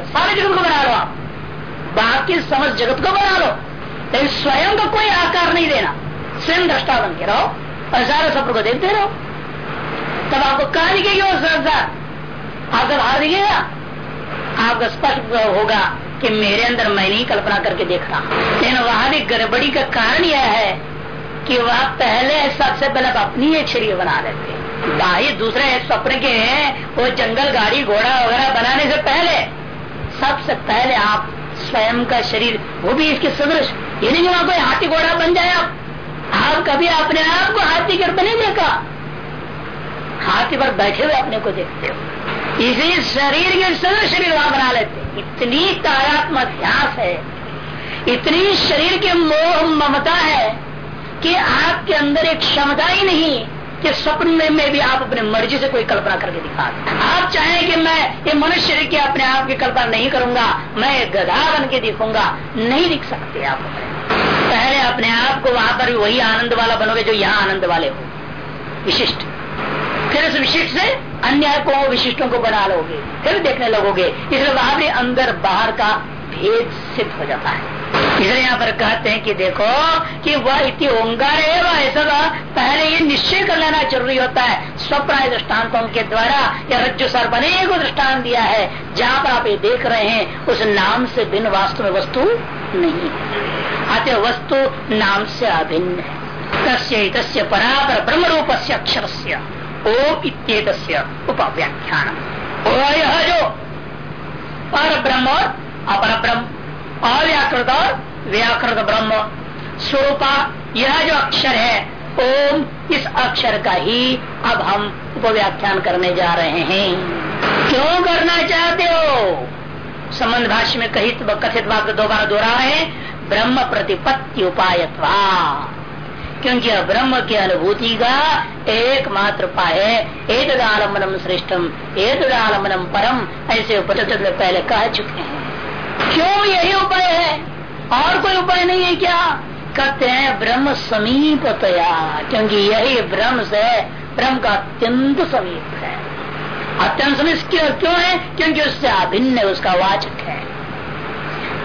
सारे जगत को बना लो आप। बाकी समझ जगत को बना लो। लेकिन स्वयं को कोई आकार नहीं देना। स्वयं दृष्टा बन के रहो और सारे सफ़र को देखते रहो। तब आपको कहा दिखेगी वो श्रद्धा? आपका बाहर दिखेगा? आपका स्पष्ट होगा कि मेरे अंदर मैं नहीं कल्पना करके देख रहा। लेकिन वहाँ भी गड़बड़ी का कारण यह है कि वह पहले सबसे पहले अपनी एक शरीर बना लेते बाह्य दूसरे स्वप्न के हैं, वो जंगल, गाड़ी, घोड़ा वगैरह बनाने से पहले। सबसे पहले आप स्वयं का शरीर, वो भी इसके सदृश ये नहीं वहाँ कोई हाथी घोड़ा बन जाए आप। आप कभी अपने आप को हाथी के बने देखा? हाथी पर बैठे हुए अपने को देखते हो। इसी शरीर के सदृश शरीर वहाँ बना लेते इतनी तारात्म अध्यास है। इतनी शरीर के मोह ममता है कि आपके अंदर एक क्षमता ही नहीं। कि स्वप्न में, भी आप अपने मर्ज़ी से कोई कल्पना करके दिखा आप चाहें कि मैं ये मनुष्य के अपने आप की कल्पना नहीं करूँगा मैं गधा बन के दिखूँगा नहीं दिख सकते आप पहले अपने आप को वहाँ पर वही आनंद वाला बनोगे जो यहाँ आनंद वाले हो। विशिष्ट। फिर उस विशिष्ट से अन्य को विशिष्टों को बना लोगे फिर देखने लगोगे। इसलिए वहाँ भी अंदर बाहर का भेद सिद्ध हो जाता है। इसलिए यहाँ पर कहते हैं कि देखो कि वह इति ओंकार है वह ऐसा पहले ये निश्चय कर लेना ज़रूरी होता है। स्वप्राय दृष्टान्तों के द्वारा या रज्जु सर्प अनेक दृष्टान दिया है। जहाँ पर आप ये देख रहे हैं, उस नाम से भिन्न वास्तव में वस्तु नहीं। अतः वस्तु नाम से अभिन्न है। तस्य परापर ब्रह्म रूप से अक्षर से ओम इत्येत उपव्याख्यान यह जो? पर ब्रह्म और अपर ब्रह्म अव्याकृत और व्याकृत ब्रह्म। स्वरूपा, यह जो अक्षर है, ओम, इस अक्षर का ही अब हम उपव्याख्यान करने जा रहे हैं। क्यों करना चाहते हो? संबंध भाष्य में कहित कथित वाक्य दोबारा दोहरा है, ब्रह्म प्रतिपत्ति उपायत्वा। क्योंकि ब्रह्म की अनुभूति का एकमात्र उपाय है एक आलम्बनम श्रेष्ठम एक आलम्बनम परम ऐसे पहले कह चुके हैं। क्यों यही उपाय है? और कोई उपाय नहीं है क्या? कहते हैं, ब्रह्म समीपतया। क्योंकि यही ब्रह्म से ब्रह्म का अत्यंत समीप है। अत्यंत समीप क्यों है? क्योंकि उससे अभिन्न उसका वाचक है।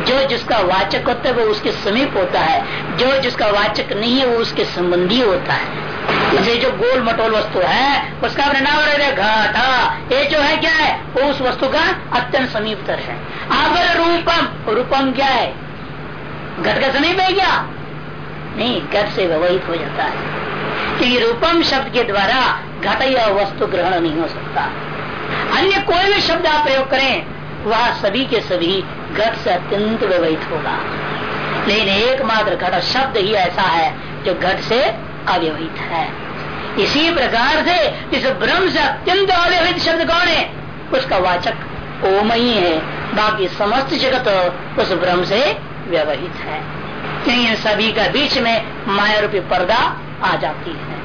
जो जिसका वाचक होता है, वो उसके समीप होता है। जो जिसका वाचक नहीं है, वो उसके संबंधी होता है। जैसे जो गोल मटोल वस्तु है, उसका नाम रहे घाटा। ये जो है क्या है? वो उस वस्तु का अत्यंत समीपतर है। अगर रूपम। रूपम क्या है? घट का समीप है क्या? नहीं घट से व्यवहित हो जाता है। क्योंकि रूपम शब्द के द्वारा घट या वस्तु ग्रहण नहीं हो सकता। अन्य कोई भी शब्द आप प्रयोग करें, वह सभी के सभी घट से अत्यंत व्यवहित होगा। लेकिन एकमात्र घट शब्द ही ऐसा है, जो घट से अव्यवहित है इसी प्रकार से इस ब्रह्म से अत्यंत अव्यवहित शब्द कौन है? उसका वाचक ओम ही। है बाकी समस्त जगत उस ब्रह्म से व्यवहित है। इन सभी का बीच में माया रूपी पर्दा आ जाती है।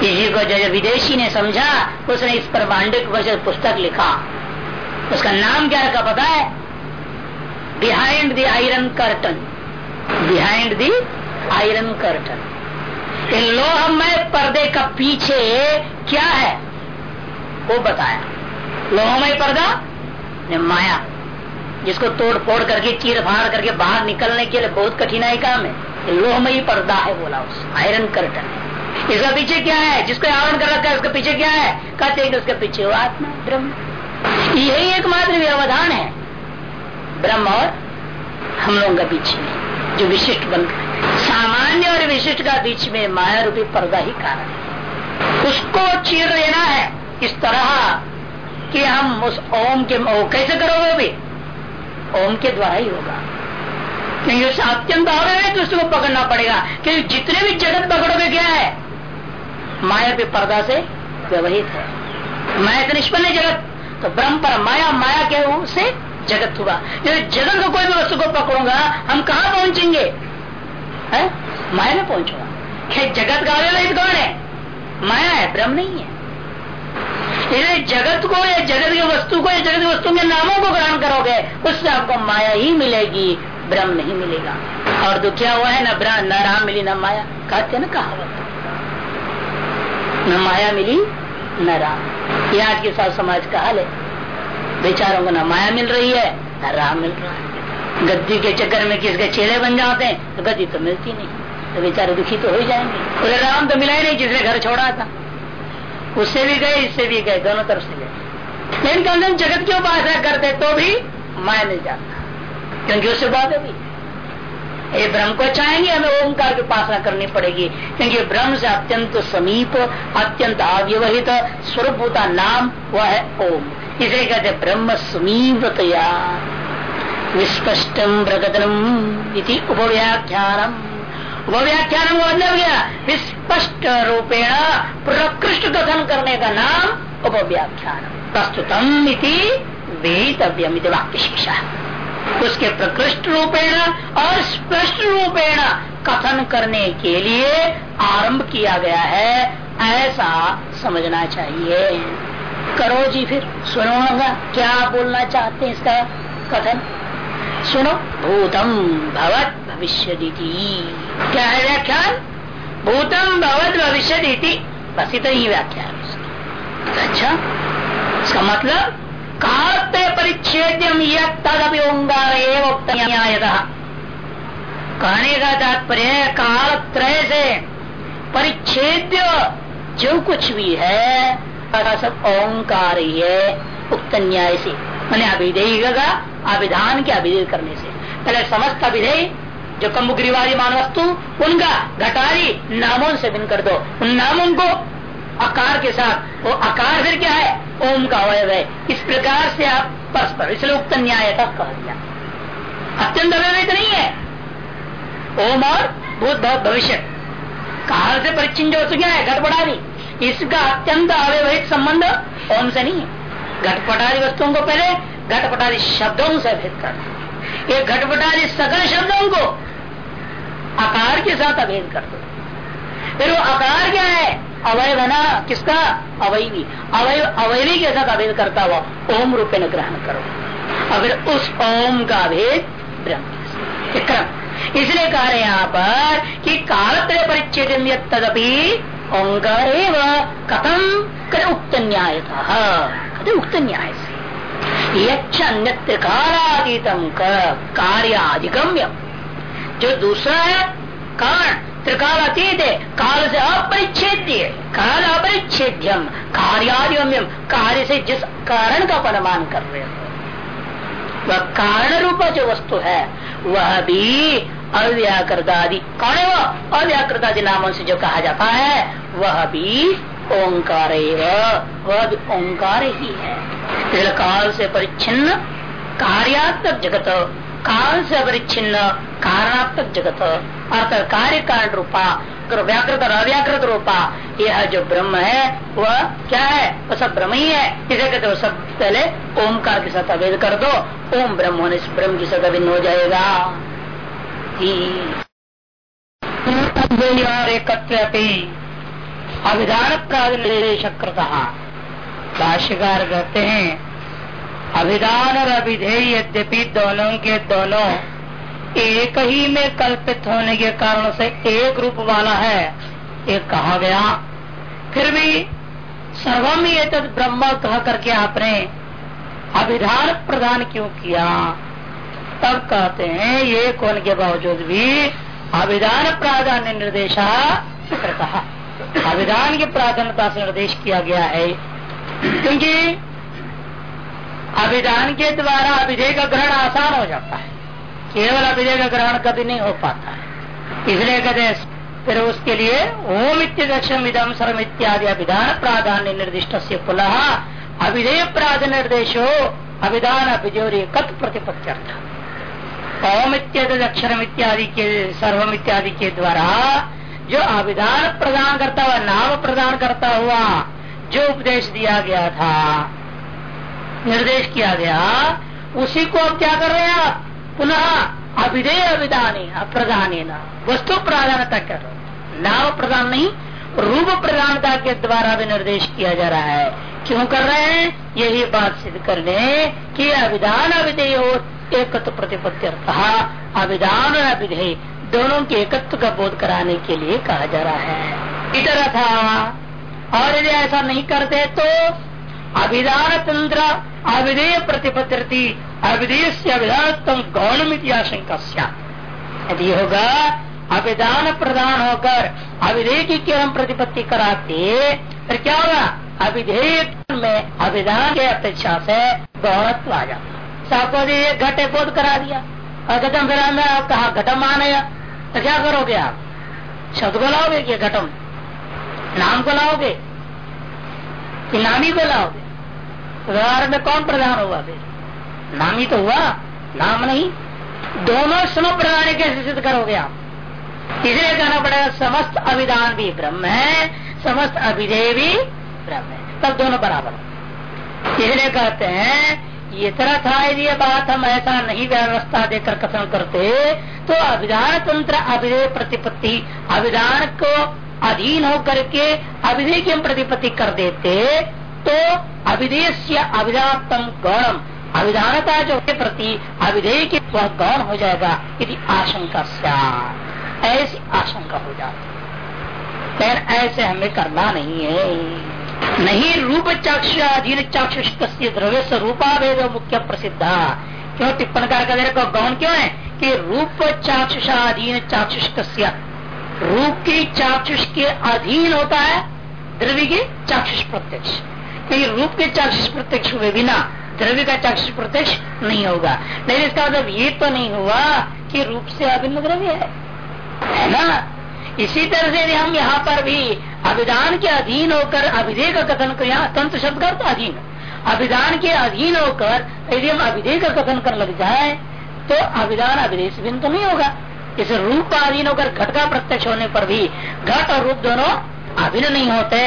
इसी को जो विदेशी ने समझा, उसने इस पर मांडिक पुस्तक लिखा। उसका नाम क्या रखा पता है? Behind the iron curtain behind the iron curtain लोहमय पर्दे का पीछे क्या है? वो बताया। लोहमय पर्दा ने माया, जिसको तोड़ फोड़ करके, चीर फाड़ करके बाहर निकलने के लिए बहुत कठिनाई काम है। लोहमयी पर्दा है बोला उस आयरन कर्टन है। इसका पीछे क्या है? जिसको आवरण कर रखा है, उसके पीछे क्या है? कहते हैं कि उसके पीछे वो आत्मा ब्रह्म। यही एकमात्र व्यवधान है। ब्रह्म और हम लोगों का पीछे, जो विशिष्ट बन सामान्य और विशिष्ट का बीच में माया रूपी पर्दा ही कारण है। उसको चीर लेना है। इस तरह कि हम उस ओम के ओ, कैसे करोगे भी? ओम के द्वारा ही होगा। क्योंकि उस अत्यंत है तो उसको पकड़ना पड़ेगा। क्योंकि जितने भी जगत पकड़ोगे क्या है? माया पे पर्दा से व्यवहित है। माया तो निष्पन्न जगत। तो ब्रह्म पर माया माया के से जगत हुआ। जगत को कोई भी वस्तु को पकड़ूँगा हम कहा पहुँचेंगे? है? माया में पहुंचूँगा जगत का अव्यवहित कौन है? माया है, ब्रह्म नहीं है। जगत को या जगत की वस्तु को या जगत की वस्तु के नामों को ग्रहण करोगे, उससे आपको माया ही मिलेगी, ब्रह्म नहीं मिलेगा। और दुखिया हुआ है, न ब्रह्म, न राम मिली, न माया। कहते ना कहावत। न माया मिली, न राम। ये आज के साथ समाज का हाल है। बेचारों को न माया मिल रही है, न राम मिल रहा है। गद्दी के चक्कर में किसके चेहरे बन जाते हैं तो गद्दी तो मिलती नहीं तो बेचारे दुखी तो हो ही जाएँगे। बोले राम तो मिला ही नहीं जिसने घर छोड़ा था। उससे भी गए, इससे भी गए, दोनों तरफ़ से गए। लेकिन कम जगत की उपासना करते तो भी माया मिल जाता क्योंकि उससे बात है ये ब्रह्म को चाहेंगे, हमें ओंकार की उपासना करनी पड़ेगी। क्योंकि ब्रह्म से अत्यंत समीप, अत्यंत अव्यवहित स्वरूप नाम, वह है ओम। इसे कहते ब्रह्म समीपतया विस्पष्टम प्रकटनम इति उपव्याख्यानम उपव्याख्यानम का मतलब गया विस्पष्ट रूपेण प्रकृष्ट कथन करने का नाम उपव्याख्यान प्रस्तुतम इति वेतव्यम वाक्य शिक्षा उसके प्रकृष्ट रूपेण और स्पष्ट रूपेण कथन करने के लिए आरंभ किया गया है ऐसा समझना चाहिए करो जी फिर सुनो क्या बोलना चाहते हैं इसका कथन सुनो। भूतम भवत भविष्य क्या है व्याख्यान? भूतम भवत भविष्य बस इतना ही व्याख्या व्याख्यान अच्छा। इसका मतलब परिच्छेद्यम तदपि ओंकार कहने का तात्पर्य काल त्रय से परिच्छेद्य जो कुछ भी है सब ओंकार ही है उक्त न्याय से। मैंने अभिधेय का अभिधान के अभिधेय करने से। पहले समस्त अभिधेय, जो कम्बुग्रीवादी मान वस्तु उनका घटारी नामों से भिन्न कर दो। उन नामों को आकार के साथ, वो आकार फिर क्या है? ओम का अवयव है इस प्रकार से आप परस्पर, इसलिए उक्त न्याय का कह दिया। अत्यंत अवयवित नहीं है। ओम और भूत बहुत भविष्य। काल से परिचिन जो क्या है घटपटादी इसका अत्यंत अव्यवहित संबंध ओम से नहीं है। घटपटादी वस्तुओं को पहले घटपटादी शब्दों से भेद कर ये घटपटादी सकल शब्दों को आकार के साथ अभेद कर दो। फिर वो आकार क्या है? अवयव है ना किसका? अवयवी। अवय, अवयवी के साथ अभेद करता हुआ ओम रूपे न ग्रहण करो। अगर उस ओम का भेद ब्रह्म क्रम। इसलिए कह रहे हैं यहाँ पर कि कालत्रय परिच्छेद तदपि ओंकार कथम कर उक्त न्याय था उक्त न्याय से अन्यत्र कालातीतम कार्याधिगम्य जो दूसरा है कारण त्रिकाल अतीत है काल से अपरिच्छेद्य काल अपरिच्छेद्यम कार्यादिगम्यम कार्य से जिस कारण का अनुमान कर रहे हो। वह कारण रूप जो वस्तु है, वह भी अव्याकृतादि। कौन है वह अव्याकृतादि नामों से जो कहा जाता है, वह भी ओंकार वह भी ओंकार ही है। काल से परिच्छिन्न, कार्यात्मक जगत। काल से अपरिच्छिन्न कारणात्मक जगत। अर्थात कार्य कारण रूपा व्याकृत और अव्याकृत रूपा, यह जो ब्रह्म है, वह क्या है? वह सब ब्रह्म ही है। इसे कहते सब पहले ओमकार के साथ अवेद कर दो। ओम ब्रह्म होने से ब्रह्म की सदा भिन्न हो जाएगा। अभिधान प्रादिशक भाष्यकार कहते हैं, अभिधान और अभिधेय यद्यपि दोनों के दोनों एक ही में कल्पित होने के कारण से एक रूप वाला है, ये कहा गया। फिर भी सर्वम ये तद ब्रह्म कह करके आपने अभिधान प्रदान क्यों किया? तब कहते हैं, ये कौन के बावजूद भी अभिधान प्राधान्य निर्देशा कहा अभिधान की प्राधान्यता से निर्देश किया गया है। क्योंकि अभिधान के द्वारा अभिधेय का ग्रहण आसान हो जाता है। केवल अभिधेय का ग्रहण कभी नहीं हो पाता है। इसलिए कहते फिर उसके लिए ओम इत्यक्षम विदम सर्व इत्यादि अभिधान प्राधान्य निर्दिष्ट से पुनः अभिधेय प्राध निर्देशो अभिधान अभिजोरी कत प्रतिपत्त्यर्थ। ओम इत्यादि अक्षरम इत्यादि के सर्वम इत्यादि के द्वारा जो अभिधान प्रदान करता हुआ, नाम प्रदान करता हुआ जो उपदेश दिया गया था, निर्देश किया गया, उसी को अब क्या कर रहे हैं आप? पुनः अभिधेय अभिधान, अप्रधान वस्तु प्राधानता कर रहे नाव प्रदान नहीं, रूप प्रधानता के द्वारा भी निर्देश किया जा रहा है। क्यों कर रहे हैं? यही बात सिद्ध करने कि अभिधान अभिधेय एकत्व प्रतिपत्ति अभिधान और अभिधेय दोनों के एकत्व का बोध कराने के लिए कहा जा रहा है। इधर था, और यदि ऐसा नहीं करते तो अभिधान तंत्र, अविधेय प्रतिपत्ति अविधेय से अविधान गौणमित आशंका यदि होगा अभिधान प्रदान होकर अविधेय की केवल प्रतिपत्ति कराते, फिर क्या होगा? अविधेय में अभिधान के अपेक्षा से गौरत्व आ जाता। सापोदी घटे बोध करा दिया। और घटम फिर कहा घटम आने तो क्या करोगे आप? शब्द को लाओगे कि घटम? नाम को लाओगे? कि नामी को लाओगे? व्यवहार में कौन प्रधान होगा फिर? नाम तो हुआ, नाम नहीं। दोनों सम प्रधान कैसे सिद्ध करोगे आप? इसलिए कहना पड़ेगा, समस्त अभिधान भी ब्रह्म है, समस्त अभिधेय भी ब्रह्म है। तब दोनों बराबर इसलिए कहते हैं ये तरह था यदि बात हम ऐसा नहीं व्यवस्था देकर कथन करते। तो अभिधान तंत्र अभिधेय प्रतिपत्ति, अभिधान को अधीन होकर के अभिधेय की हम प्रतिपत्ति कर देते तो से अभिधातम गौणम, अभिधानता जो के प्रति, अभिधेय के वह गौण हो जाएगा यदि आशंका ऐसी आशंका हो जाती। ऐसे हमें करना नहीं है। नहीं रूप चाक्ष अधीन चाक्षुष द्रव्य से रूपाभेद मुख्य प्रसिद्ध। क्यों टिप्पण कार का गौन क्यों है? कि रूप चाक्षुषाधीन चाक्षुष रूप की चाक्षुष के अधीन होता है, द्रव्य के चाक्षुष प्रत्यक्ष। क्योंकि रूप के चाक्षुष प्रत्यक्ष हुए बिना द्रव्य का चाक्षुष प्रत्यक्ष नहीं होगा। लेकिन इसका मतलब ये तो नहीं हुआ कि रूप से अभिन्न द्रव्य है। है ना? इसी तरह से हम यहाँ पर भी अभिधान के अधीन होकर अभिधेय का कथन कर तंत्र शब्द का अधीन अभिधान के अधीन होकर यदि हम अभिधेय का कथन कर लग जाए तो अभिधान अभिधेय से भिन्न तो नहीं होगा। इस रूप अधीन होकर घट का प्रत्यक्ष होने पर भी घट और रूप दोनों अभिन्न नहीं होते।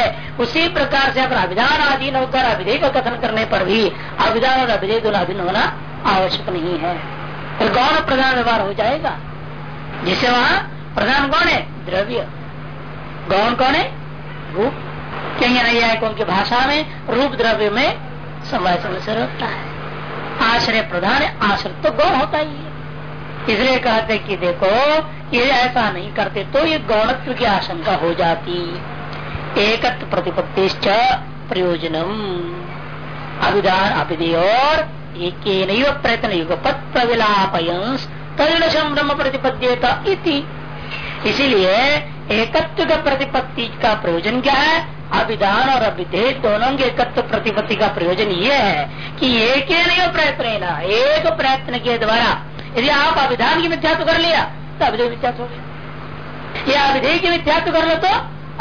उसी प्रकार से अगर अभिधान अधीन होकर अभिधेय का कथन करने पर भी अभिधान और अभिधेय दोनों अभिन्न होना आवश्यक नहीं है। तो गौण प्रधान व्यवहार हो जाएगा। जिससे वहाँ प्रधान कौन है? द्रव्य। गौण कौन है? रूप। नहीं है उनकी भाषा में रूप द्रव्य में समय समय से रहता है। आश्रय प्रधान आश्रय तो गौण होता ही है। इसलिए कहते कि देखो, ये ऐसा नहीं करते तो ये गौणत्व की आशंका हो जाती। एकत्व प्रतिपत्ति प्रयोजनम। अभिधान अभिधेय और एक प्रयत्न युगपत प्रविलापयंस तदिलशम ब्रह्म प्रतिपद्यता इसीलिए एकत्व का प्रतिपत्ति का प्रयोजन क्या है? अभिधान और अभिधेय दोनों के एकत्व प्रतिपत्ति का प्रयोजन ये है कि एक नहीं प्रयत्न एक प्रयत्न के द्वारा यदि आप अभिधान की मिथ्यात्व कर लिया तो अभिधेय मिथ्यात्व हो गया। या अभिधेय की मिथ्यात्व कर लो तो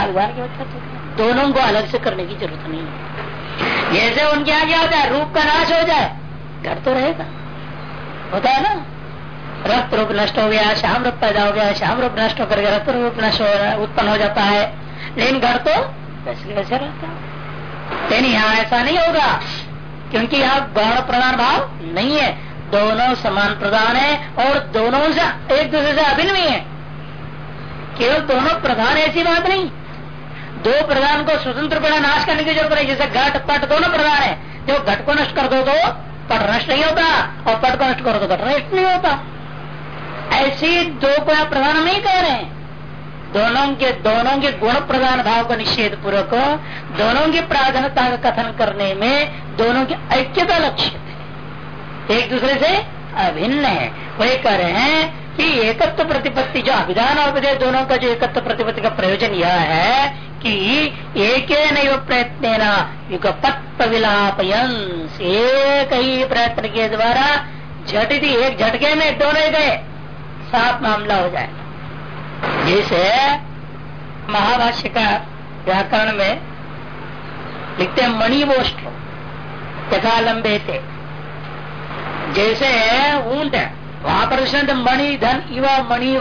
अभिधान की मिथ्यात्व दोनों को अलग से करने की ज़रूरत नहीं है। जैसे उनके आगे होता है? रूप का नाश हो जाए। घर तो रहेगा। होता है ना? रक्त रूप नष्ट हो गया श्याम रूप पैदा हो गया श्याम रूप नष्ट होकर रक्त रूप नष्ट उत्पन्न हो जाता है। लेकिन घर तो वैसे वैसे रहता है। लेकिन यहाँ ऐसा नहीं होगा, क्योंकि यहाँ गौण प्रधान भाव नहीं है। दोनों समान प्रधान है और दोनों से एक दूसरे से अभिन्न भी है। केवल दोनों प्रधान ऐसी बात नहीं। दो प्रधान को स्वतंत्र पड़ा नाश करने की ज़रूरत है जैसे घट, पट दोनों प्रधान है। जो घट को नष्ट कर दो तो पट नष्ट नहीं होता, और पट को नष्ट करो तो घट नष्ट नहीं होता। ऐसे दो प्रधान नहीं कह रहे हैं। दोनों के दोनों के गुण प्रधान भाव का निषेध पूर्वक दोनों की प्राधान्यता का कथन करने में दोनों की ऐक्यता लक्ष्य है। एक दूसरे से अभिन्न है। वही कह रहे हैं कि एकत्व प्रतिपत्ति, जो अभिधान और विधेय दोनों का जो एकत्व प्रतिपत्ति का प्रयोजन यह है कि एक प्रयत्न युगपत्त विलापयंस एक ही प्रयत्न के द्वारा झटती एक झटके में दोनों गए। साफ़ मामला हो जाए। जैसे महाभाष्य का व्याकरण में लिखते हैं, मणिवोष्ठ यथा लंबे थे। जैसे ऊँट है, वहाँ पर मणि धन इवा मणि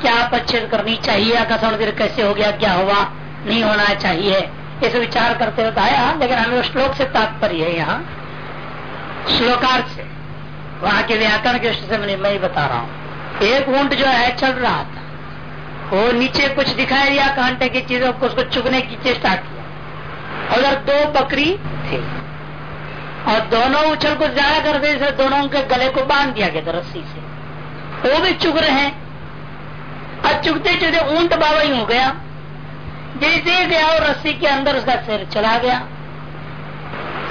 क्या पच्छेद करनी चाहिए? आकाशण देर कैसे हो गया? क्या हुआ? नहीं होना चाहिए। ऐसे विचार करते होता है लेकिन हमें श्लोक से तात्पर्य है यहाँ। श्लोकार्थ से। वहाँ के व्याकरण के से मैं, मैं बता रहा हूँ। एक ऊँट जो है चल रहा था। वो नीचे कुछ दिखाई दिया कांटे की चीज़ों को उसको चुगने की चेष्टा की। अगर दो बकरी थे। और दोनों उछल को ज़्यादा कर दे दोनों के गले को बाँध दिया गया था रस्सी से। वो भी चुग रहे हैं। और चुगते चुगते ऊँट बाबा ही हो गया। जैसे गया और रस्सी के अंदर उसका सिर चला गया।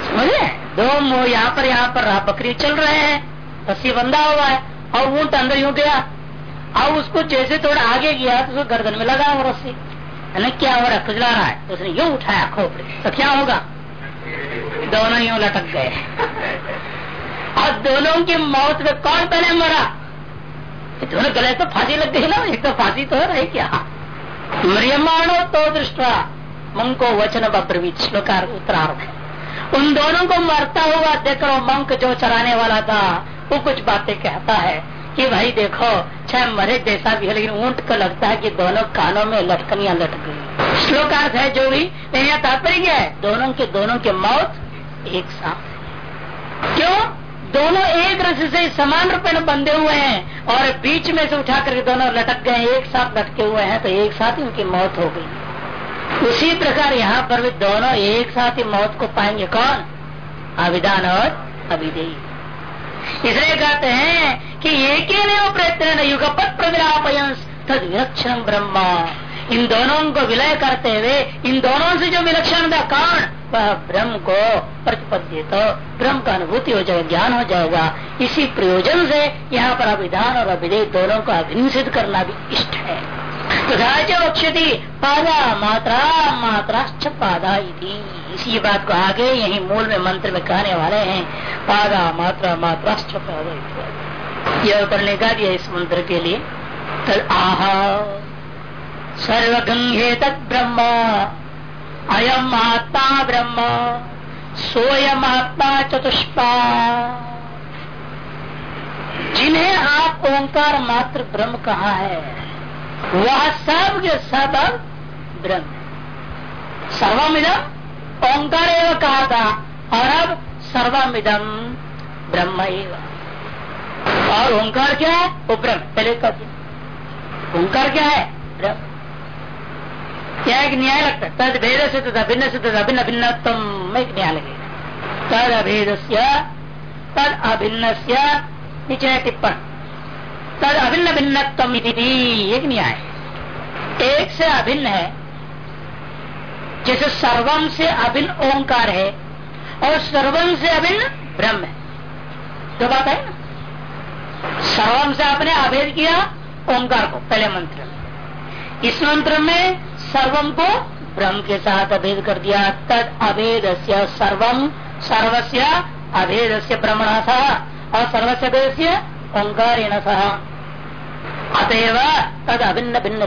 समझे? दो मुँह यहाँ पर यहाँ पर बकरी चल रहे हैं। रस्सी बंधा हुआ है, और ऊँट अंदर यूँ गया। अब उसको जैसे थोड़ा आगे गया तो उसको गर्दन में लगा वो रस्सी। है क्या हो रहा है खुजला रहा है? उसने यूँ उठाया खोपड़े। तो क्या होगा? दोनों यूँ लटक गए। और दोनों की मौत में कौन पहले मरा? दोनों गले तो फांसी लग गई ना, एक तो फांसी तो है क्या? मरियमाणो तो दृष्टा मंको वचन बब्रवीत, श्लोकार उत्तरार्थ उन दोनों को मरता हुआ देखो मंक जो चराने वाला था वो कुछ बातें कहता है कि भाई देखो चाहे मरे जैसा भी है, लेकिन ऊँट को लगता है कि दोनों कानों में लटकनिया लटक गई। श्लोकार्थ है जो भी, लेकिन तात्पर्य है, दोनों के दोनों के मौत एक साथ क्यों? दोनों एक रस से समान रूप में बंधे हुए हैं और बीच में से उठा करके दोनों लटक गए, एक साथ लटके हुए हैं तो एक साथ उनकी मौत हो गई। उसी प्रकार यहाँ पर भी दोनों एक साथ ही मौत को पाएँगे कौन? अभिधान और अभिदेय इसलिए कहते हैं कि एक ही नहीं प्रयत्न युगपत प्रविलापयंस तद विलक्षण ब्रह्मा। इन दोनों को विलय करते हुए, इन दोनों से जो विलक्षण था कारण वह ब्रह्म को प्रतिपद्य तो ब्रह्म का अनुभूति हो जाएगा, ज्ञान हो जाएगा। इसी प्रयोजन से यहाँ पर अभिधान और अभिधेय दोनों को अभिनिषित करना भी इष्ट है। वक्षति पादा मात्रा, मात्राश्च पादा इसी बात को आगे यही मूल में मंत्र में कहने वाले हैं, पादा मात्रा, मात्राश्च पादा यह करने का दिया इस मंत्र के लिए, तद आह सर्वगंगे तद ब्रह्म, अयम आत्मा ब्रह्म सोयम आत्मा चतुष्पा। जिन्हें आप ओंकार मात्र ब्रह्म कहा है वह सब के सब ब्रह्म। सर्वमिदम ओंकार एवं कहा था और अब सर्वमिदम ब्रह्म और ओंकार क्या है? वो ब्रह्म। पहले कह ओंकार क्या है? ब्रह्म। क्या एक न्याय लगता है। तद भेद से तथा भिन्न से तथा भिन्न भिन्न एक न्याय लगेगा। तद अभेद तद अभिन्न नीचे टिप्पण। तद अभिन्न भिन्नत्म एक न्याय। एक से अभिन्न है, जैसे सर्वम से अभिन्न ओंकार है, और सर्वम से अभिन्न ब्रह्म है। तो बात है ना? सर्वम से आपने अभेद किया ओंकार को, पहले मंत्र में। इस मंत्र में सर्वम को ब्रह्म के साथ अभेद कर दिया। तद अभेद सर्वम सर्वस्य अभेद से ब्रह्मण सह और सर्वस्य भेद से ओंकार सह। अतएव तद अभिन्न भिन्न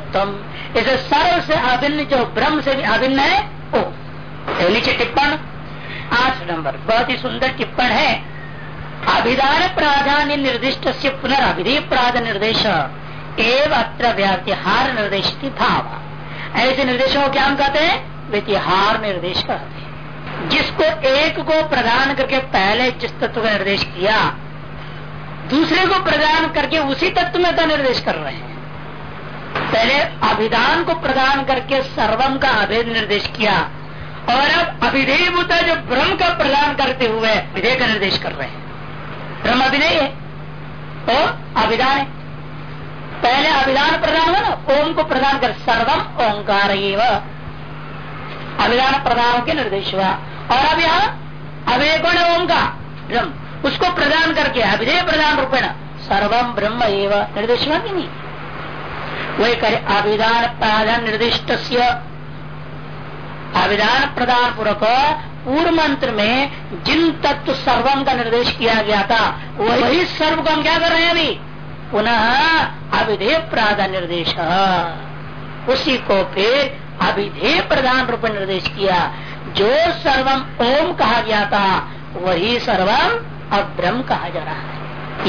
इसे सर्व से अभिन्न, जो ब्रह्म से भी अभिन्न है, वो। तो नीचे टिप्पण। आठ नंबर। बहुत ही सुंदर टिप्पण है। अभिधान प्राधान्य निर्दिष्ट से पुनर्भिधि प्राध निर्देश। एवं अत्र व्यवहार निर्देश भाव। ऐसे निर्देशों को क्या हम कहते हैं? व्यतिहार निर्देश कहते हैं। जिसको एक को प्रदान करके पहले जिस तत्व का निर्देश किया दूसरे को प्रदान करके उसी तत्व में का निर्देश कर रहे हैं। पहले अभिधान को प्रदान करके सर्वम का अभेद निर्देश किया, और अब अभिधेय भूता जो ब्रह्म का प्रदान करते हुए विधेय का निर्देश कर रहे हैं। ब्रह्म अभिधेय है तो अभिधान है। पहले अभिधान प्रदान हुआ ना, ओम को प्रदान कर सर्वम ओंकार अभिधान प्रदान के निर्देश हुआ। और अब यहाँ अभय गुण ओम का? ब्रह्म। उसको प्रदान करके, अभिधेय प्रदान रूपेण। सर्वम ब्रह्म एवं निर्देश नहीं वही करे अभिधान प्रधान निर्दिष्ट अभिधान प्रदान पूर्वक पूर्व मंत्र में जिन तत्व सर्वम का निर्देश किया गया था, वही सर्व को हम क्या कर रहे हैं अभी? पुनः अभिधेय प्राधान निर्देश। उसी को फिर अभिधेय प्रधान रूप निर्देश किया। जो सर्वम ओम कहा गया था, वही सर्वम अब ब्रह्म कहा जा रहा है।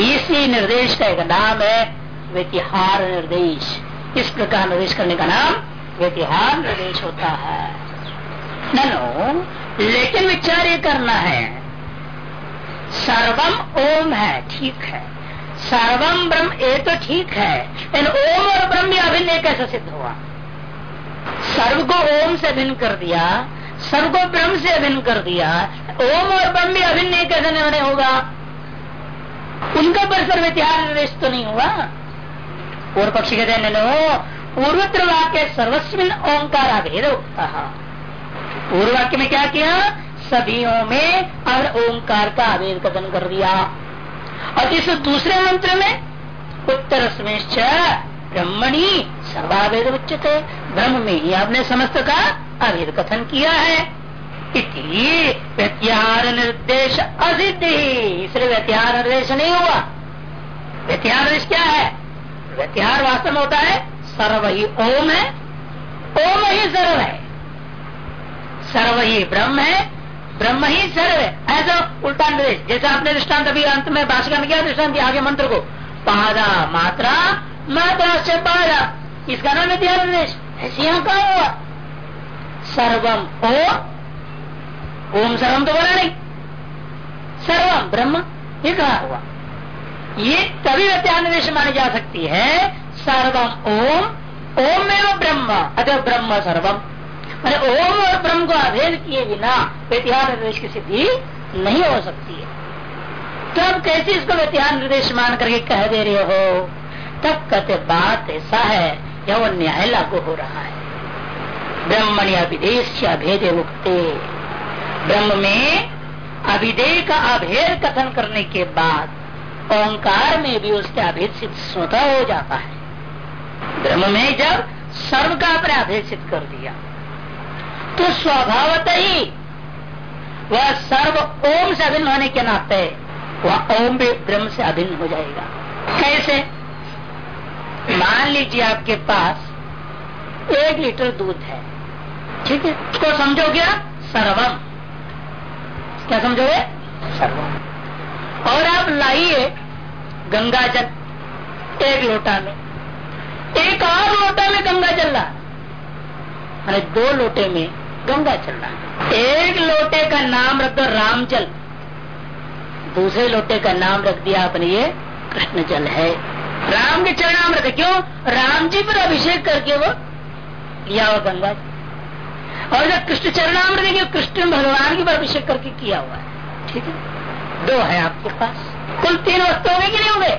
इसी निर्देश का एक नाम है व्यतिहार निर्देश। इस प्रकार निर्देश करने का नाम व्यतिहार निर्देश होता है। ननो, लेकिन विचार ये करना है। सर्वम ओम है, ठीक है। सर्वम ब्रह्म, ये तो ठीक है। लेकिन ओम और ब्रह्म अभिन्न कैसे सिद्ध हुआ? सर्व को ओम से अभिन्न कर दिया। सर्व को ब्रह्म से अभिन्न कर दिया। ओम और ब्रह्म भी अभिन्न नहीं कैसे निर्णय होगा। उनका परिसर इतिहास निर्देश तो नहीं हुआ। पूर्व पक्षी कहते हैं पूर्वत्र वाक्य सर्वस्विन ओंकार अभेद पूर्व वाक्य में क्या किया? सभी में और ओंकार का अभेद कथन कर दिया। और इस दूसरे मंत्र में उत्तर ब्रह्मणी सर्वाभेद उच्चते ब्रह्म में ही आपने समस्त का अभेद कथन किया है। व्यतिहार निर्देश असिद्धि इसलिए व्यत्यार निर्देश नहीं हुआ। व्यत्यार निर्देश क्या है? व्यत्यार वास्तव में होता है सर्व ही ओम है। ओम ही सर्व है। सर्व ही ब्रह्म है। ब्रह्म ही सर्व है। ऐसा उल्टा निर्देश। जैसे आपने दृष्टांत अभी अंत में भाषिका में क्या दृष्टांत आगे मंत्र को। पादा मात्रा मात्रा से पादा इसका नाम व्यत्यार निर्देश ऐसे यहाँ कहा हुआ? सर्वम। ओ? ओम सर्वम तो बोला नहीं। सर्वम ब्रह्म ये कहा हुआ? ये तभी व्यत्यान्वेश मानी जा सकती है। सर्वम ओम। ओम में ब्रह्म। अतः ब्रह्म सर्वम। मैंने ओम और ब्रह्म को अभेद किए बिना व्यतिहार निर्देश की सिद्धि नहीं हो सकती है। तो तब कैसे इसको व्यतिहार निर्देश मान करके कह दे रहे हो? तब कहते बात ऐसा है या वो न्याय लागू हो रहा है। ब्रह्मण्य अभिदेश अभेद मुक्ति। ब्रह्म में अभिधेय का अभेद कथन करने के बाद ओंकार में भी उसके अभेद सिद्ध स्वतः हो जाता है। ब्रह्म में जब सर्व का अपने अभेद सिद्ध कर दिया तो स्वभावत ही वह सर्व ओम से अभिन्न होने के नाते वह ओम भी ब्रह्म से अभिन्न हो जाएगा। कैसे? मान लीजिए आपके पास एक लीटर दूध है। ठीक है? उसको समझो क्या सर्वम। क्या समझोगे? सर्व और आप लाइए गंगा जल एक लोटा में। एक और लोटा में गंगा जल रहा अरे, दो लोटे में गंगा चल रहा एक लोटे का नाम रख दो राम जल। दूसरे लोटे का नाम रख दिया आपने, ये कृष्ण जल है। राम के चरणामृत क्यों? राम जी पर अभिषेक करके वो लिया हुआ गंगा जी। और जब कृष्ण चरणामृत देखिए कृष्ण भगवान की अभिषेक करके किया हुआ है। ठीक है? दो है आपके पास। कुल तीन वस्तु होंगे कि नहीं होंगे?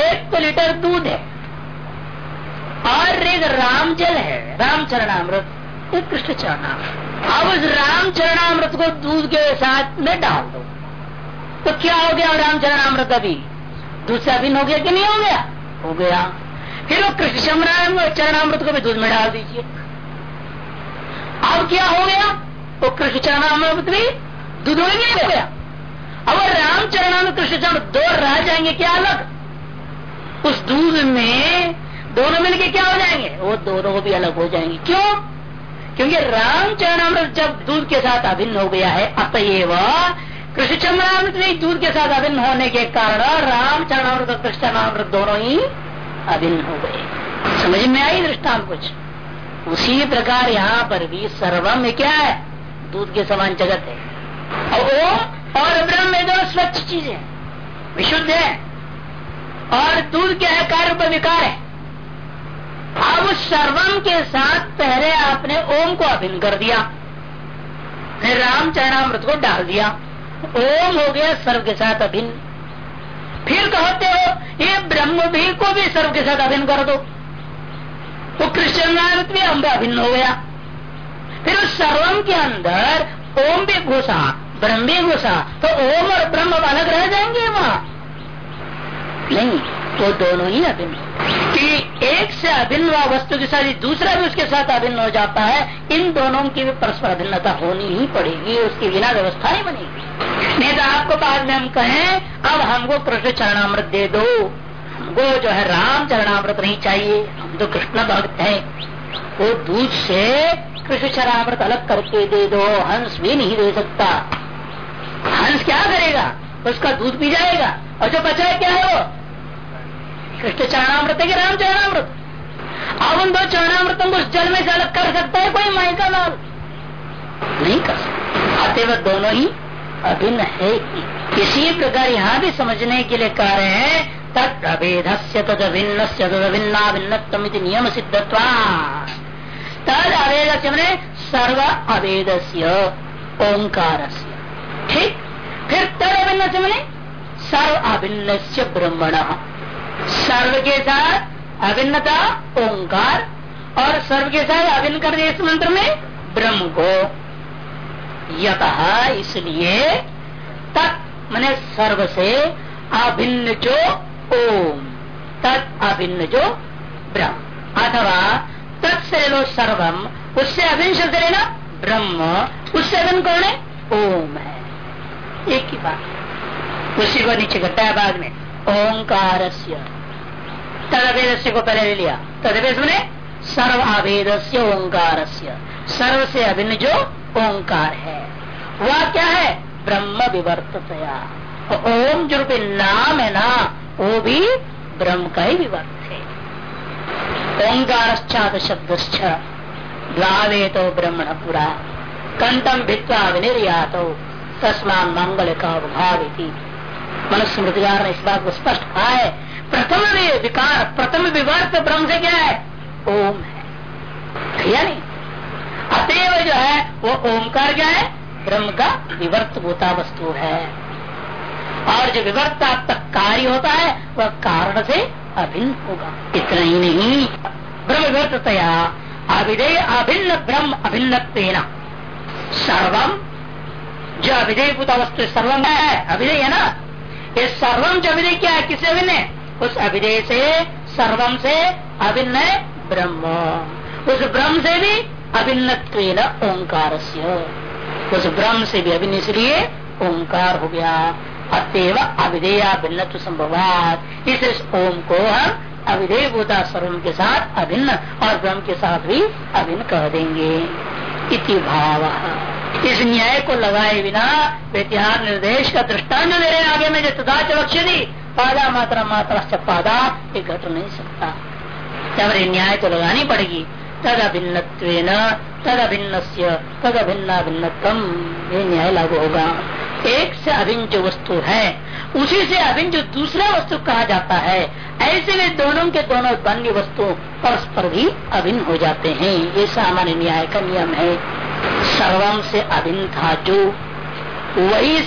एक तो लीटर दूध है, और एक राम जल है राम चरणामृत एक कृष्ण चरणामृत। अब उस राम चरणामृत को दूध के साथ में डाल दो। तो क्या हो गया राम चरणामृत अभी? दूध से अभिन्न हो गया कि नहीं हो गया? हो गया। फिर वो कृष्ण चरणामृत को भी दूध में डाल दीजिए। अब क्या हो गया? वो कृष्ण चरणामृत भी दूध में नहीं हो गया। अब राम चरणामृत, कृष्ण चरण दो रह जाएँगे क्या अलग? उस दूध में दोनों मिलके क्या हो जाएँगे? वो दोनों भी अलग हो जाएँगे। क्यों? क्योंकि राम चरणामृत जब दूध के साथ अभिन्न हो गया है, अतएव कृष्ण चरणामृत भी दूध के साथ अभिन्न होने के कारण राम चरणामृत और कृष्ण चरणामृत दोनों ही अभिन्न हो गए। समझ में आई दृष्टान कुछ? उसी प्रकार यहाँ पर भी सर्वम में क्या है? दूध के समान जगत है। और ओम और ब्रह्म में दोनों स्वच्छ चीज़ें विशुद्ध है, और दूध क्या है कार्य पर विकार है। अब सर्वम के साथ पहले आपने ओम को अभिन्न कर दिया, फिर राम चरणामृत को डाल दिया। ओम हो गया सर्व के साथ अभिन्न। फिर कहते हो ये ब्रह्म भी को भी सर्व के साथ अभिन्न कर दो। वो तो कृष्ण भी हम अभिन्न हो गया। फिर उस सर्वम के अंदर ओम भी घुसा, ब्रह्म भी घुसा तो ओम और ब्रह्म अलग रह जाएँगे वहाँ। नहीं तो दोनों ही अभिन्न कि एक से अभिन्न वस्तु के साथ दूसरा भी उसके साथ अभिन्न हो जाता है, इन दोनों की भी परस्पर अभिन्नता होनी ही पड़ेगी, उसकी बिना व्यवस्था नहीं बनेगी। नहीं तो आपको बाद में हम कहें, अब हमको कृष्ण चरणामृत दे दो। हमको जो है राम चरणामृत नहीं चाहिए, हम तो कृष्ण भक्त है। वो दूध से कृष्ण चरणामृत अलग करके दे दो, हंस भी नहीं दे सकता। हंस क्या करेगा? उसका दूध पी जाएगा। और जो बचा क्या है वो? कृष्ण चरणामृत है कि राम चरणामृत अब उन दो चरणामृतों को उस जल में से अलग कर सकता है कोई माई का लाल नहीं कर सकता अतएव दोनों ही अभिन्न है इसी प्रकार यहाँ भी समझने के लिए कह रहे हैं तद से तद भिन्न से तद भिन्ना भिन्नतम नियम सिद्धत्वा तद अभेद मैंने सर्व अभेद ओंकार ठीक फिर तद अभिन्न से मैंने सर्व अभिन्न से ब्रह्मण सर्व के साथ अभिन्नता, ओंकार, और सर्व के साथ अभिन्न कर दिया इस मंत्र में ब्रह्म को। यत इसलिए तत् मैंने सर्व से अभिन्न जो ओम, तत् अभिन्न जो ब्रह्म। अथवा तत्से सर्वम, उससे अभिन्न शब्द लेना ब्रह्म। उससे अभिन्न कौन है? ओम है। एक ही बात। उसी को नीचे घटा है बाद में। ओंकार तदभेद को पहले ले लिया। तदभेद सुने? सर्व अभेद से ओंकार सर्व से अभिन्न जो ओंकार है। वह क्या है? ब्रह्म विवर्तया तो ओम जो रुपये नाम है ना, वो भी ब्रह्म का ही विवर्त है। ओंकार शब्द द्वावे तो ब्रह्मण पुरा। कंठम भित्वा विनिर्यातो। तस्मान मंगल का भाव मनुस्मृतिकार ने इस बात को स्पष्ट कहा है। प्रथम विकार, प्रथम विवर्त ब्रह्म से क्या है? ओम है। या नहीं अतएव जो है, वो ओमकार क्या है? ब्रह्म का विवर्त होता वस्तु है। और जो विवर्त तक कार्य होता है, वह कारण से अभिन्न होगा। इतना ही नहीं। ब्रह्म विवर्तया अभिधेय अभिन्न ब्रह्म अभिन्न सर्वम जो अभिधेय भूता वस्तु सर्वम है। अभिधेय है ना? ये सर्वम जो अभिनय क्या है किससे अभिन्न है उस अभिधेय से, सर्वम से अभिन्न ब्रह्म। उस ब्रह्म से भी अभिन्न ओंकार उस ब्रह्म से भी अभिन्न इसलिए ओंकार हो गया। अतएव अभिधेय भिन्न संभव इस ओम को हम अभिधेय भूता सर्वम के साथ अभिन्न और ब्रह्म के साथ भी अभिन्न कह देंगे। इति भाव। इस न्याय को लगाए बिना व्यतिहार निर्देश का दृष्टांत दे रहे आगे में जो तथा चक्षी पादा मात्रा मात्रा पादा, ये घट नहीं सकता। जब न्याय तो लगानी पड़ेगी। तद अभिन्न तद अभिन्न तद अभिन्ना भिन्नतम ये न्याय लागू होगा। एक से अभिन्न जो वस्तु है, उसी से अभिन्न जो दूसरा वस्तु कहा जाता है ऐसे में दोनों के दोनों अन्य वस्तु परस्पर भी अभिन्न हो जाते हैं। ये सामान्य न्याय का नियम है। सर्वम से अभिन्न था जो। वही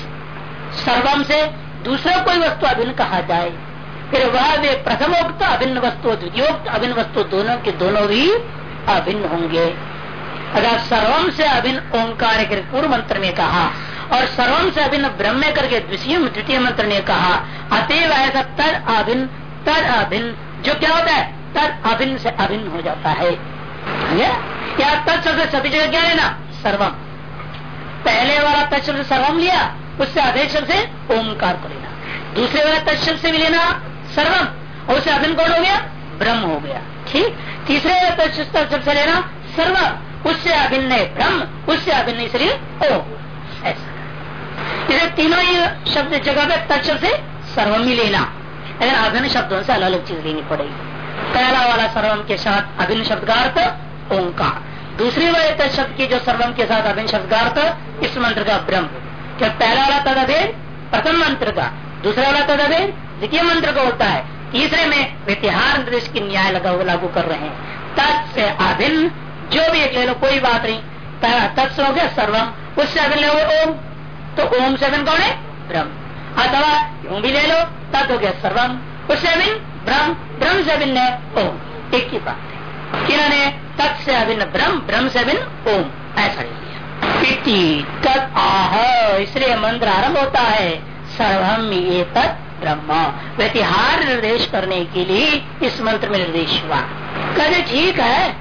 सर्वम से दूसरा कोई वस्तु अभिन्न कहा जाए। फिर वह वे प्रथमोक्त अभिन्न वस्तु द्वितीयोक्त अभिन्न वस्तु दोनों के दोनों भी अभिन्न होंगे। अगर सर्वम से अभिन्न ओंकार पूर्व मंत्र में कहा और सर्वम से अभिन्न ब्रह्म करके द्वितीय मंत्र ने कहा, अतएव ऐसा तद अभिन्न तद अभिन्न जो क्या होता है? तद अभिन्न से अभिन्न हो जाता है। क्या तत्शब्द सभी जगह क्या लेना सर्वम। पहले वाला तत्शब्द सर्वम लिया, उससे अधेश से ओमकार को लेना। दूसरे वाला तत्शब्द से भी लेना, सर्वम। और उससे अभिन्न कौन हो गया? ब्रह्म हो गया। ठीक? तीसरे वाला से लेना सर्व उससे अभिन्न ब्रह्म, उससे अभिन्न शरीर, ओ। ऐसा। इसे तीनों ही शब्द जगह पे तत्शब्द से सर्वम ही लेना। लेकिन अभिन्न शब्दों से अलग अलग चीज़ लेनी पड़ेगी पहला वाला सर्वम के साथ अभिन्न शब्द का अर्थ ओंकार दूसरी वाले शब्द की जो सर्वम के साथ अभिन्न शब्द का अर्थ इस मंत्र का ब्रह्म क्या पहला वाला तद अभेद प्रथम मंत्र का दूसरा वाला तद अभेद द्वितीय मंत्र का होता है तीसरे में व्यतिहार निर्देश की न्याय लगा लागू कर रहे हैं तत् से अभिन्न जो भी एक ले लो कोई बात नहीं तत्स हो गया सर्वम उससे अभिन्न ओम तो ओम से अभिन्न कौन है ब्रह्म अथवा यूँ भी ले लो तत् हो गया सर्वम उससे अभिन्न ब्रह्म ब्रह्म से अभिन्न ओम। एक ही बात है। किन्होंने तत् से अभिन्न ब्रह्म ब्रह्म से अभिन्न ओम। ऐसा ले लिया तत् आह। इसलिए मंत्र आरंभ होता है सर्वम ये तत् ब्रह्म। व्यतिहार निर्देश करने के लिए इस मंत्र में निर्देश हुआ। कहते ठीक है,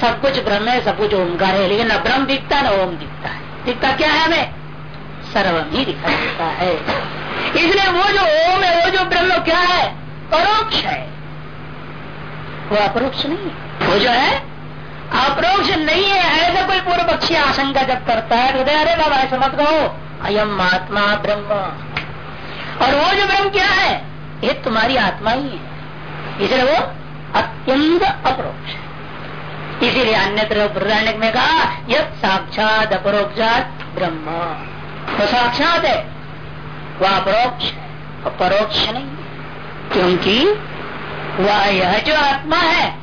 सब कुछ ब्रह्म है, सब कुछ ओमकार है, लेकिन न ब्रह्म दिखता, न ओम दिखता है। दिखता क्या है हमें? सर्वम ही दिखाई देता है इसलिए वो जो ओम है, वो जो ब्रह्म, क्या है? परोक्ष है। वो अपरोक्ष नहीं है। वो जो है, अपरोक्ष नहीं है। ऐसा कोई पूर्व पक्षी आशंका जब करता है तो अरे बाबा, ऐसा मत कहो। अयम आत्मा ब्रह्म। और वो जो ब्रह्म क्या है, ये तुम्हारी आत्मा ही है। इसलिए वो अत्यंत अपरोक्ष है। इसीलिए अन्यत्र में कहा यद साक्षात अपरोक्षात ब्रह्म। वो साक्षात है। वह अपरोक्ष है। परोक्ष नहीं क्योंकि वह यह जो आत्मा है,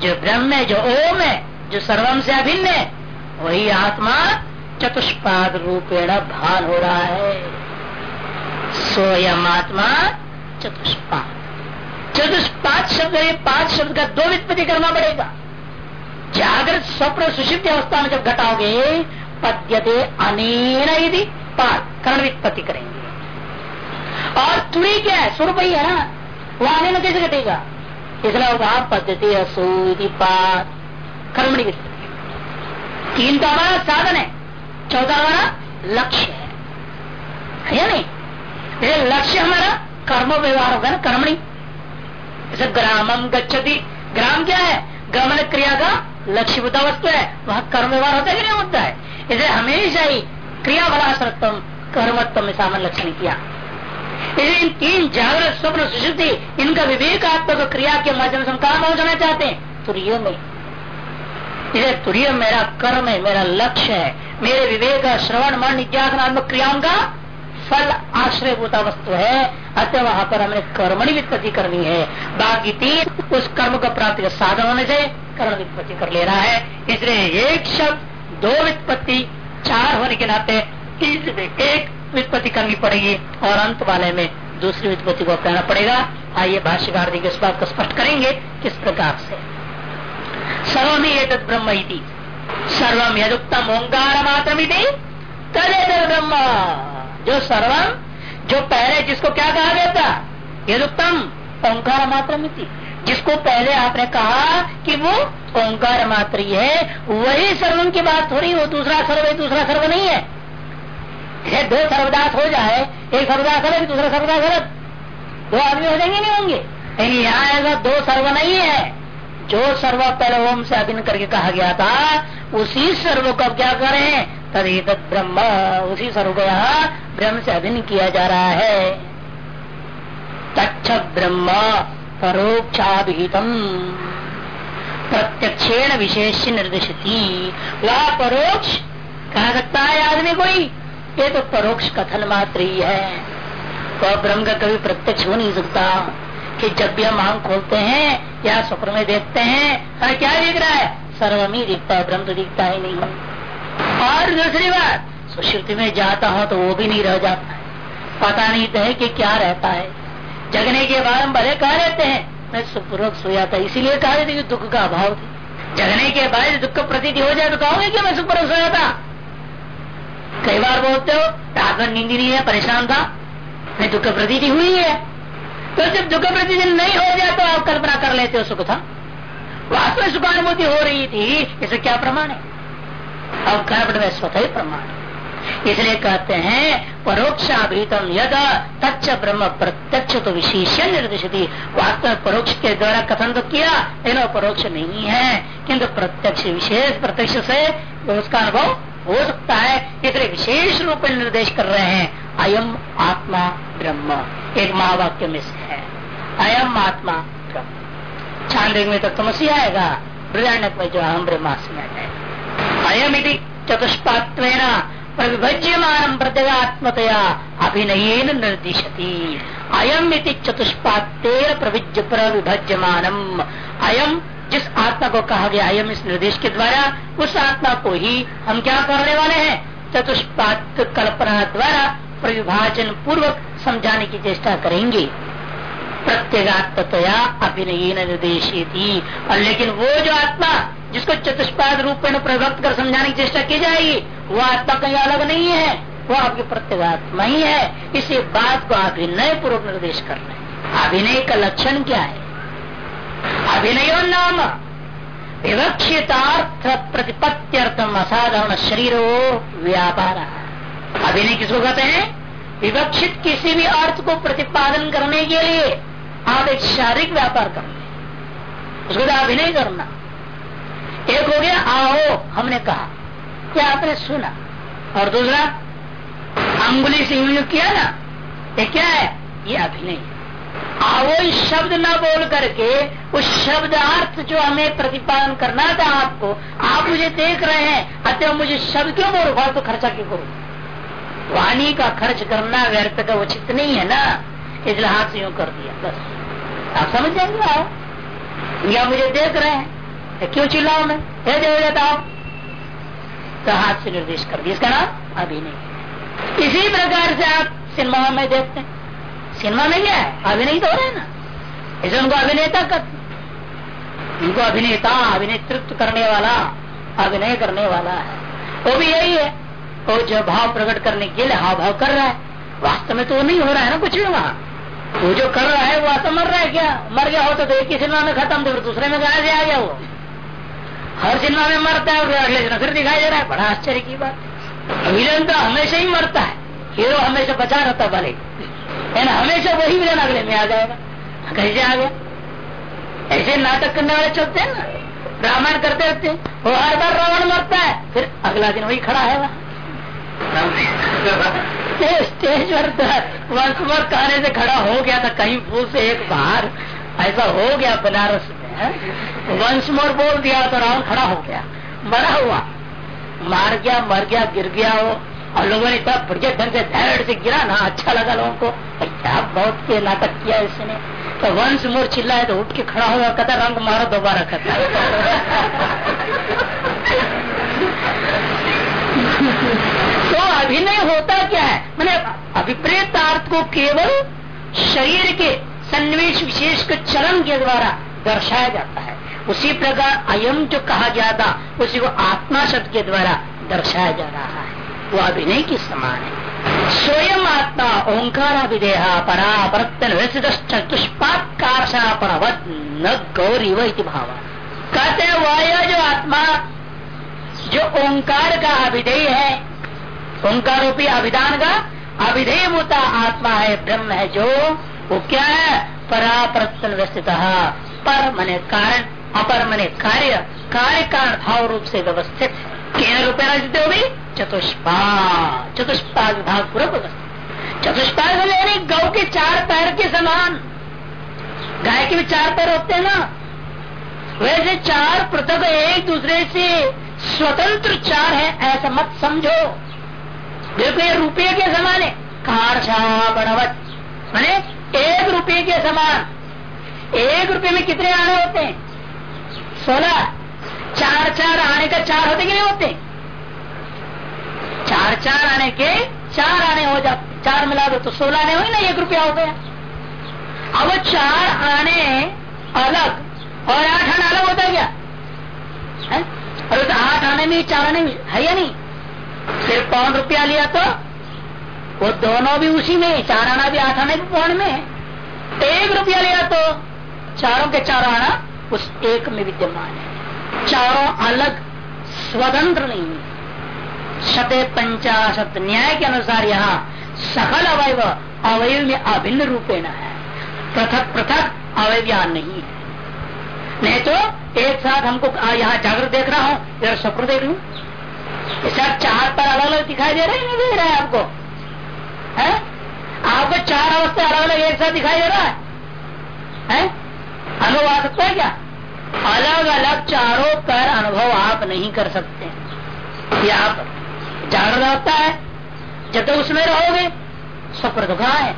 जो ब्रह्म है, जो ओम है, जो सर्वम से अभिन्न है, वही आत्मा चतुष्पाद रूपेण भान हो रहा है। स्वयं आत्मा चतुष्पाद। चतुष्पाद शब्द पाँच शब्द का दो वित्पत्ति करना पड़ेगा जागृत स्वप्न सुषिप्त अवस्था में जब घटाओगे पद्यते अनेन यदि कर्ण वित्पत्ति करेंगे और तुड़ी क्या है? स्वरूप ही है ना? वो आने में कैसे घटेगा? इसलिए वहाँ पद्धति असो पार। कर्मणि वित्पत्ति। तीन तो हमारा साधन है। चौथा हमारा लक्ष्य है। है नहीं? लक्ष्य हमारा कर्म व्यवहार होगा ना, कर्मणी। जैसे ग्रामम गच्छति। ग्राम क्या है? गमन क्रिया का लक्ष्य वस्तु है। वहाँ कर्म व्यवहार होता है कि नहीं होता है? इसे हमेशा ही क्रिया बलाश्रत्म कर्मत्व में सामान लक्षण किया। इन तीन जागृत स्वप्न सुशुद्धि, इनका विवेकात्मक क्रिया के माध्यम से हम कहा पहुँचना चाहते हैं? तुरियो में। इसे तुरियो मेरा कर्म है, मेरा लक्ष्य है, मेरे विवेक श्रवण, मन नित्यासनात्मक क्रियाओं का फल आश्रय भूता वस्तु है। अतः वहाँ पर हमें कर्मणी वित्पत्ति करनी है। बाकी तीन, उस कर्म को प्राप्ति का साधन होने से कर्म वित्पत्ति कर ले रहा है। इसलिए एक शब्द दो वित्पत्ति चार होने के नाते एक वित्पत्ति करनी पड़ेगी और अंत वाले में दूसरी वित्पत्ति को कहना पड़ेगा। आइए भाष्यकार जी इस बात को स्पष्ट करेंगे किस प्रकार से। सर्वम ही ब्रह्म सर्वम यदुक्तम ओंकार मात्र ब्रह्म। जो सर्वम जो पहले जिसको क्या कहा गया था? यदुक्तम ओंकार मात्र मिति जिसको पहले आपने कहा कि वो ओंकार मात्र ही है, वही सर्वम की बात हो रही वो दूसरा सर्व है दूसरा सर्व नहीं है। जैसे दो सर्वदास हो जाए, एक सर्वदास अलग दूसरा सर्वदास अलग दो आदमी हो जाएँगे, नहीं होंगे? लेकिन यहाँ ऐसा दो सर्व नहीं है। जो सर्व पहले ओम से अभिन्न करके कहा गया था, उसी सर्व को क्या करें तक ब्रह्म, उसी सर्व को यहाँ ब्रह्म से अभिन्न किया जा रहा है। तच्छ ब्रह्म। परोक्षाभिहितम। प्रत्यक्षेण विशेष निर्देशती। वह परोक्ष? कह सकता है आदमी कोई? ये तो परोक्ष कथन मात्र ही है। तो ब्रह्म का कभी प्रत्यक्ष हो नहीं सकता कि जब भी हम आँख खोलते हैं या स्वप्न में देखते हैं हमें क्या दिख रहा है? सर्वमी दिखता है, ब्रह्म तो दिखता ही नहीं। और दूसरी बात, सुश्रुति में जाता हो तो वो भी नहीं रह जाता है। पता नहीं तो है कि क्या रहता है। जगने के बाद हम भले कह रहते हैं। मैं सुखपूर्वक सोया था, इसीलिए कहा देते कि दुख का अभाव थी। जगने के बाद दुख प्रतीति हो जाए तो कहोगे कि मैं सुखपूर्वक सोया था? कई बार बोलते हो, रात भर नींद नहीं है, परेशान था। नहीं, दुख प्रतीति हुई है। तो जब दुख प्रतीति नहीं हो जाए तो आप कल्पना कर लेते हो सुख था। वास्तव में सुखानुभूति हो रही थी, इसे क्या प्रमाण है? अब कर्म में स्वतः प्रमाण इसलिए कहते हैं, परोक्षाभीतम यद तच्च ब्रह्म प्रत्यक्ष तो विशेष निर्देशित। वास्तव परोक्ष के द्वारा कथन तो किया, लेकिन परोक्ष नहीं है। किंतु प्रत्यक्ष, विशेष प्रत्यक्ष से उसका अनुभव हो सकता है। इसलिए विशेष रूप में निर्देश कर रहे हैं, अयम आत्मा ब्रह्म। एक महावाक्य में से है, अयम आत्मा ब्रह्म। छांद में तो तमसी आएगा बृदारण्य में जो अहम ब्रह्मास्म है। अयम यदि चतुष्पात्व प्रविभज्यमान प्रत्यगात्मतया अभिनयन निर्दिशति। अयम इति चतुष्पातेर प्रविज्य प्रविभज्यमानम। अयम जिस आत्मा को कहा गया, अयम इस निर्देश के द्वारा, उस आत्मा को ही हम क्या करने वाले हैं? चतुष्पात कल्पना द्वारा प्रविभाजन पूर्वक समझाने की चेष्टा करेंगे। प्रत्येगात्मतया अभिनय निर्देशी थी और लेकिन वो जो आत्मा, जिसको चतुष्पाद रूप में प्रभक्त कर समझाने की चेष्टा की जाएगी, वो आत्मा कहीं अलग नहीं है, वो आपकी प्रत्येगात्मा ही है। इसी बात को अभिनय पूर्वक निर्देश कर रहे अभिनय का लक्षण क्या है? अभिनय नाम। विवक्षितार्थ प्रतिपत्त्यर्थम असाधारण शरीर व्यापार। अभिनय किसको कहते हैं? विवक्षित किसी भी अर्थ को प्रतिपादन करने के लिए। आप एक शारीरिक व्यापार करते उसको तो अभिनय करना एक हो गया, आओ, हमने कहा। क्या आपने सुना। और दूसरा, अंगुली से यूँ किया ना, ये क्या है? ये अभिनय। वो शब्द न बोल करके, उस शब्द अर्थ जो हमें प्रतिपादन करना था आपको, आप मुझे देख रहे हैं, अतः मुझे शब्द क्यों बोलो? फालतू तो खर्चा क्यों करो? वाणी का खर्च करना व्यर्थ का उचित नहीं है ना। इसलिए हाथ से यूँ कर दिया, बस। आप समझ जाएँगे आप या मुझे देख रहे हैं क्यों चिल्लाओ मैं हो जाता आप तो हाथ से निर्देश कर दिया। इसका नाम अभी नहीं इसी प्रकार से आप सिनेमा में देखते हैं। सिनेमा में क्या है? अभिनय तो हो रहे ना? इसे उनको अभिनेता कर इनको अभिनेता, अभिनेतृत्व करने वाला, अभिनय करने वाला है। वो भी यही है। वो जो भाव प्रकट करने के लिए हाव भाव कर रहा है, वास्तव में तो नहीं हो रहा है ना कुछ भी वहाँ। वो जो कर रहा है, वो वास्तव मर रहा है क्या? मर गया हो तो एक ही सिनेमा में खत्म तो फिर दूसरे में कहा से आ गया वो? हर सिनेमा में मरता है और अगले दिन फिर दिखाई दे रहा है। बड़ा आश्चर्य की बात। विलन तो हमेशा ही मरता है। हीरो हमेशा बचा रहता भले ना हमेशा वही विलन अगले में आ जाएगा। कैसे आ गया? ऐसे नाटक करने वाले चलते हैं ना। रामायण करते रहते वो हर बार रावण मरता है। फिर अगला दिन वही खड़ा है वहाँ। स्टेज पर वंश मोर कहने से खड़ा हो गया था, कहीं फूल से एक बार ऐसा हो गया बनारस में वंश मोर बोल दिया तो रावण खड़ा हो गया। मरा हुआ। मार गया, मर गया, गिर गया वो। और लोगों ने इतना बढ़िया ढंग से धैर्य से गिरा ना अच्छा लगा लोगों को। क्या बहुत के नाटक किया इसने। तो वंश मोर चिल्लाए तो उठ के खड़ा हुआ, कहता, रंग मारो दोबारा, कहता। अभिनय होता क्या है? मैंने अभिप्रेत अर्थ को केवल शरीर के सन्निवेश विशेष के चरण के द्वारा दर्शाया जाता है। उसी प्रकार अयम जो कहा गया था उसी को आत्मा शब्द के द्वारा दर्शाया जा रहा है। वो अभिनय के समान है। स्वयं आत्मा, ओंकार विदेह परा परतन चतुष्पाकार न गौरी भाव। कहते हैं वह जो आत्मा, जो ओंकार का अभिधेय है ओंकार रूपी अभिधान का अभिधेय होता आत्मा है, ब्रह्म है, जो वो क्या है? पराप्रतन व्यस्थित पर मने कारण अपर मने कार्य कार्य कारण भाव रूप से व्यवस्थित। केन रूपे रचते हो भी? चतुष्पा चतुष्पा विभाग पूर्व व्यवस्थित। चतुष्पा यानी गौ के चार पैर के समान। गाय के भी चार पैर होते हैं ना? वैसे चार पृथक एक दूसरे से स्वतंत्र चार है, ऐसा मत समझो। देखो ये रुपये के समान है। कारवत मैंने एक रुपये के समान। एक रुपये में कितने आने होते हैं? सोलह। चार चार आने का चार होते कि नहीं होते? चार चार आने के चार आने हो जाते। चार मिला दो तो सोलह आने हुई ना, एक रुपया हो गया। अब चार आने अलग और आठ आने अलग होता है क्या? है? और तो आठ आने में चार आने है या नहीं? फिर पौन रुपया लिया तो वो दोनों भी उसी में चार आना भी आठ आना भी पौन में एक रुपया लिया तो चारों के चार आना उस एक में विद्यमान है। चारों अलग, स्वतंत्र नहीं है। शते पंचाशत न्याय के अनुसार यहाँ सकल अवयव अवयव में अभिन्न रूपेण है। पृथक पृथक अवयव्यान नहीं है। नहीं तो एक साथ हमको यहाँ जागृत देख रहा हूँ स्वप्न देख लू। सब चार पर अलग अलग दिखाई दे रहे नहीं दे रहा है आपको? है? आपको चार अवस्था अलग अलग एक साथ दिखाई दे रहा है, है? अनुभव आ सकता है क्या? अलग अलग चारों पर अनुभव आप नहीं कर सकते। आप जागृत अवस्था है जब तक उसमें रहोगे स्वप्न तो कहा है?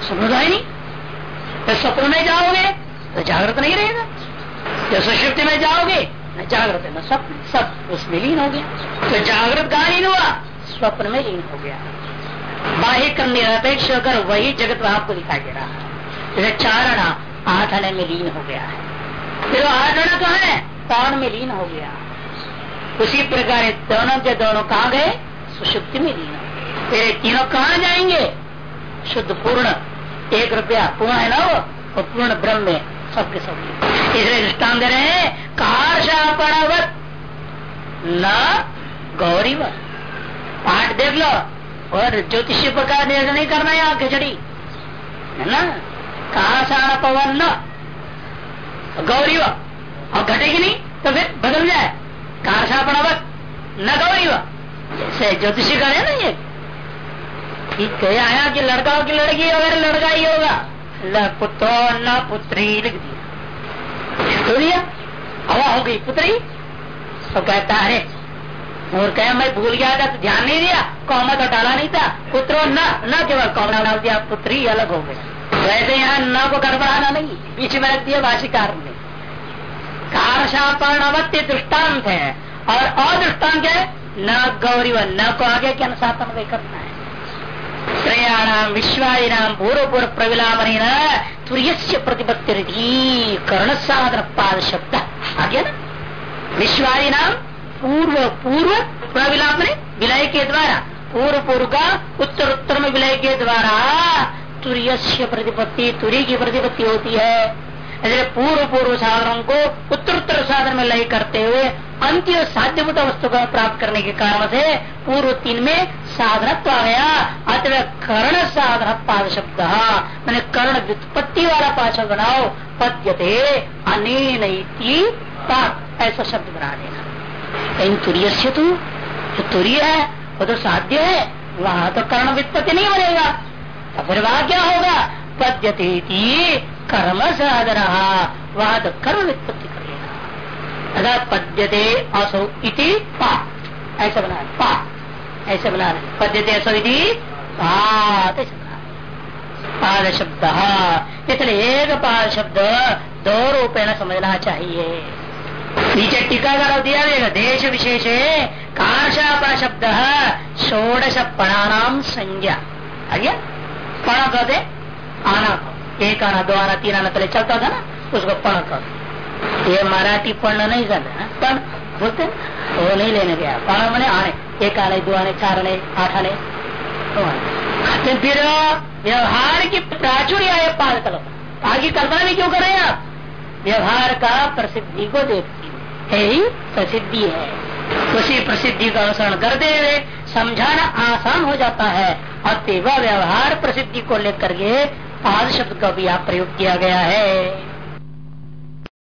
स्वप्न तो नहीं। तो स्वप्न में जाओगे तो जागृत नहीं रहेगा। जब सुषुप्ति में जाओगे न जागृत न स्वप्न, सब उसमें लीन हो गया। तो जागृत कहा लीन हुआ? स्वप्न में लीन हो गया। बाह्य कर निरपेक्ष होकर वही जगत आपको दिखाई दे रहा है। जैसे आठ अणे में लीन हो गया है। फिर अणा कहा है? पावन में लीन हो गया। उसी प्रकार दोनों के दोनों कहा गए? सुषुप्ति में लीन हो गए। फिर तीनों कहा जाएँगे? शुद्ध पूर्ण। एक रुपया पूर्ण है ना वो? पूर्ण ब्रह्म में सबके सब इसलिए दृष्टान दे रहे हैं कारशापणवत न गौरी पाठ देख लो, और ज्योतिषी प्रकार नहीं करना यहाँ खिचड़ी। है ना? कहा पवन न? गौरी और घटेगी नहीं तो फिर बदल जाए। कारशापणवत न गौरी जैसे ज्योतिषी करे ना ये। ठीक है आया कि लड़का हो कि लड़की अगर लड़का ही होगा। पुत्रो न पुत्री लिख दिया। तो हवा हो गई पुत्री। तो कहता है, और कह, मैं भूल गया था तो ध्यान नहीं दिया कौमा तो डाला नहीं था? पुत्रो न न केवल कौमा डाल, दिया, पुत्री अलग हो गया। वैसे यहाँ न को गड़बड़ाना नहीं बीच में रख दिया भाषिकार ने। कारशापर्णवत्य दृष्टांत है, और अदृष्टांत है? न गौरी व न को आगे के अनुसार करना है। त्रयाणाम विश्वादिनाम पूर्व पूर्व प्रविलापन तुर्य प्रतिपत्ति कर्ण साधन पाद शब्द आगे ना विश्वादिनाम पूर्व पूर्व प्रविलाप विलय के द्वारा पूर्व पूर्व का उत्तर उत्तर में विलय के द्वारा तुर्य प्रतिपत्ति तुरी की प्रतिपत्ति होती है। पूर्व पूर्व साधनों को उत्तर उत्तर साधन में लय करते हुए अंत्य साध्यभूत वस्तु को प्राप्त करने के कारण से पूर्व तीन में साधनत्व आ गया। अतः कर्ण साधन पाद शब्द। मैंने कर्ण व्युत्पत्ति वाला पाद बनाओ। पद्यते अनेन ऐसा शब्द बना देना। इन तुरीय से तो जो तुरीय है, वो तो साध्य है। वहाँ तो कर्ण व्युत्पत्ति नहीं बनेगा। तो फिर वहाँ क्या होगा? पद्यते कर्म साधन वहाँ तो कर्म व्युत्पत्ति अदा पद्यते असौ इति पा। ऐसा बना पा। ऐसे बना पद्यते असौ इति पात पाद शब्द इसलिए एक पाद शब्द दो रूपेण समझना चाहिए। नीचे टीका कर दिया गया देश विशेष काशापा शब्द षोडश पणानाम संज्ञा। आगे? पढ़ा कहते आना एक आना, दो आना, तीन आना, पहले चलता था ना, उसको पढ़ कर। ये मराठी पढ़ना नहीं कर रहे पढ़, बोलते वो नहीं लेने गया। पढ़ा मैंने, आने। एक आने, दो आने, चार आने, आठ आने। तो फिर, व्यवहार की प्राचुर्य है पाल कलो आगे कल्पना भी क्यों कर हैं आप? व्यवहार का प्रसिद्धि को देखती है। ही प्रसिद्धि है। उसी प्रसिद्धि का अनुसरण करते हुए समझाना आसान हो जाता है। और तेवा व्यवहार प्रसिद्धि को लेकर के पाद शब्द का भी आप प्रयोग किया गया है।